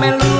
me.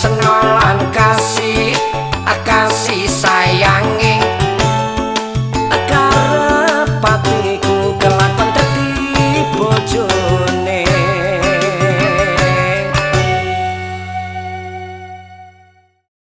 Tresno lan kasih kasih sayangi